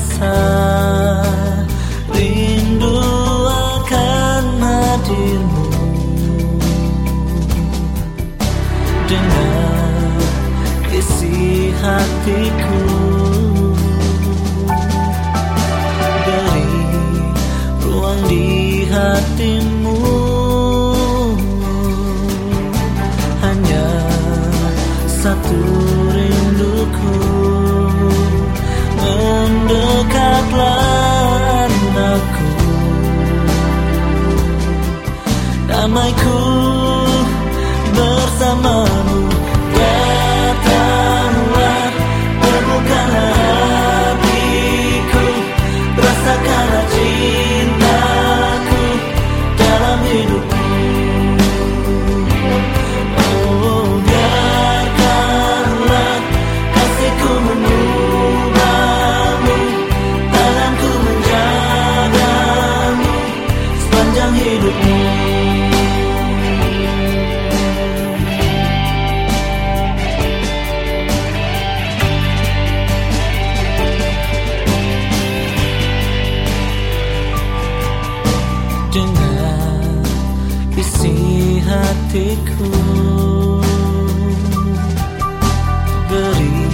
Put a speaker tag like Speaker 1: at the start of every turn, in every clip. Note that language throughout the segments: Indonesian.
Speaker 1: rasa rindu akan hadirmu. Dengan isi hatiku. Dari ruang di hatimu. Hanya satu rinduku mendekatlah aku damaiku bersamamu dengan isi hatiku. Beri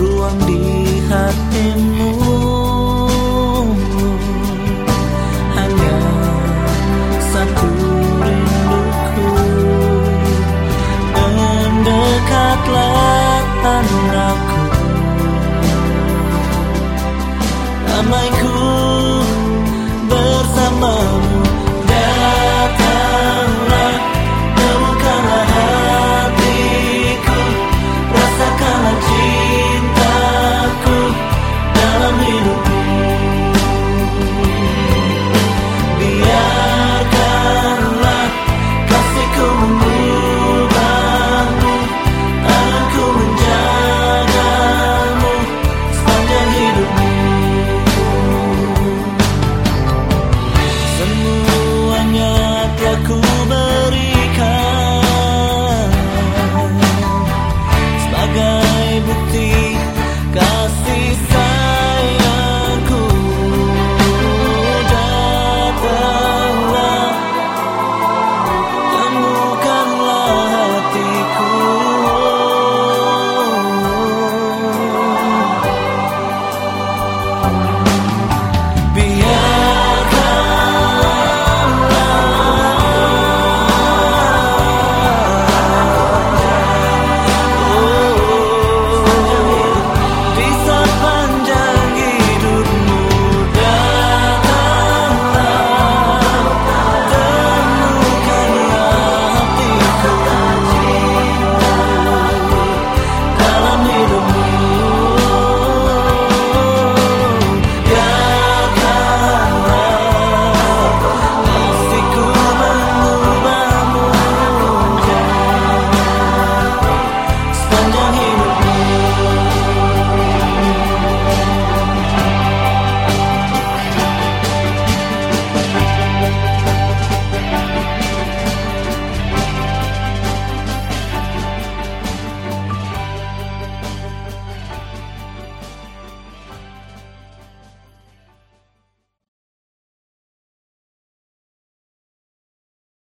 Speaker 1: ruang di hatimu. Hanya satu rinduku. Mendekatlah tanahku Damaiku